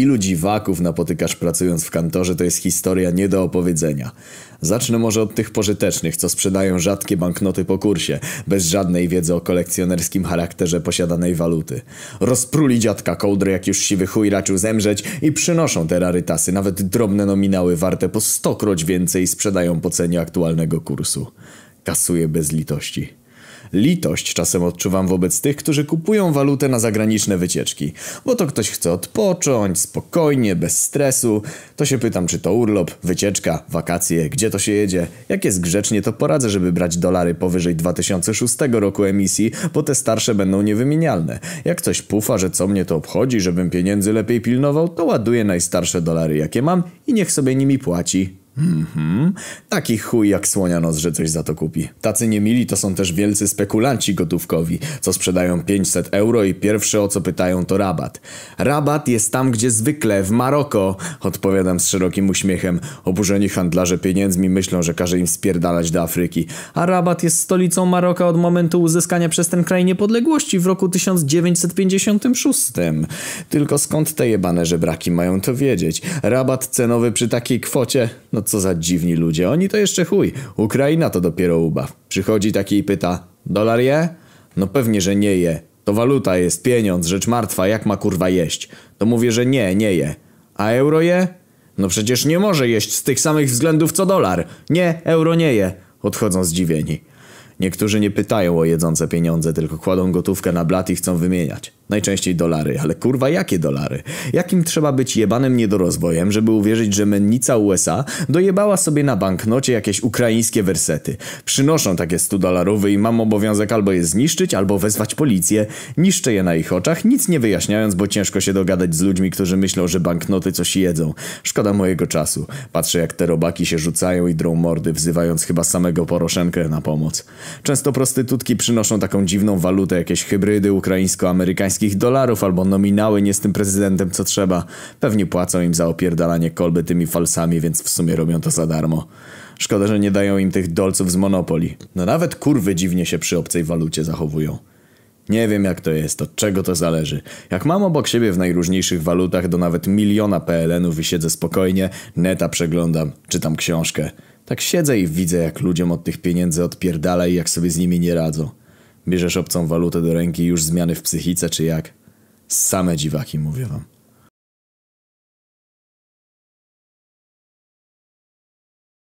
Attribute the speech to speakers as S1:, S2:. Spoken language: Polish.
S1: Ilu dziwaków napotykasz pracując w kantorze to jest historia nie do opowiedzenia. Zacznę może od tych pożytecznych, co sprzedają rzadkie banknoty po kursie, bez żadnej wiedzy o kolekcjonerskim charakterze posiadanej waluty. Rozpruli dziadka kołdry, jak już siwy chuj raczył zemrzeć i przynoszą te rarytasy, nawet drobne nominały warte po stokroć więcej sprzedają po cenie aktualnego kursu. Kasuje bez litości. Litość czasem odczuwam wobec tych, którzy kupują walutę na zagraniczne wycieczki. Bo to ktoś chce odpocząć, spokojnie, bez stresu. To się pytam, czy to urlop, wycieczka, wakacje, gdzie to się jedzie. Jak jest grzecznie, to poradzę, żeby brać dolary powyżej 2006 roku emisji, bo te starsze będą niewymienialne. Jak coś pufa, że co mnie to obchodzi, żebym pieniędzy lepiej pilnował, to ładuję najstarsze dolary, jakie mam i niech sobie nimi płaci. Mhm. Taki chuj jak słonia nos, że coś za to kupi. Tacy niemili to są też wielcy spekulanci gotówkowi, co sprzedają 500 euro i pierwsze o co pytają to rabat. Rabat jest tam, gdzie zwykle, w Maroko, odpowiadam z szerokim uśmiechem. Oburzeni handlarze pieniędzmi myślą, że każe im spierdalać do Afryki. A Rabat jest stolicą Maroka od momentu uzyskania przez ten kraj niepodległości w roku 1956. Tylko skąd te jebane żebraki mają to wiedzieć? Rabat cenowy przy takiej kwocie? No co za dziwni ludzie, oni to jeszcze chuj. Ukraina to dopiero ubaw. Przychodzi taki i pyta, dolar je? No pewnie, że nie je. To waluta jest, pieniądz, rzecz martwa, jak ma kurwa jeść? To mówię, że nie, nie je. A euro je? No przecież nie może jeść z tych samych względów co dolar. Nie, euro nie je. Odchodzą zdziwieni. Niektórzy nie pytają o jedzące pieniądze, tylko kładą gotówkę na blat i chcą wymieniać. Najczęściej dolary, ale kurwa jakie dolary? Jakim trzeba być jebanym niedorozwojem, żeby uwierzyć, że mennica USA dojebała sobie na banknocie jakieś ukraińskie wersety. Przynoszą takie 100 dolarowe i mam obowiązek albo je zniszczyć, albo wezwać policję. Niszczę je na ich oczach, nic nie wyjaśniając, bo ciężko się dogadać z ludźmi, którzy myślą, że banknoty coś jedzą. Szkoda mojego czasu. Patrzę jak te robaki się rzucają i drą mordy, wzywając chyba samego Poroszenkę na pomoc. Często prostytutki przynoszą taką dziwną walutę, jakieś hybrydy ukraińsko-amerykańskie amerykańskich dolarów albo nominały nie z tym prezydentem co trzeba. Pewnie płacą im za opierdalanie kolby tymi falsami, więc w sumie robią to za darmo. Szkoda, że nie dają im tych dolców z Monopoli. No nawet kurwy dziwnie się przy obcej walucie zachowują. Nie wiem jak to jest, od czego to zależy. Jak mam obok siebie w najróżniejszych walutach do nawet miliona PLN-ów i siedzę spokojnie, neta przeglądam, czytam książkę. Tak siedzę i widzę jak ludziom od tych pieniędzy odpierdala i jak sobie z nimi nie radzą. Bierzesz obcą walutę do ręki już zmiany w psychice czy jak? Same dziwaki, mówię wam.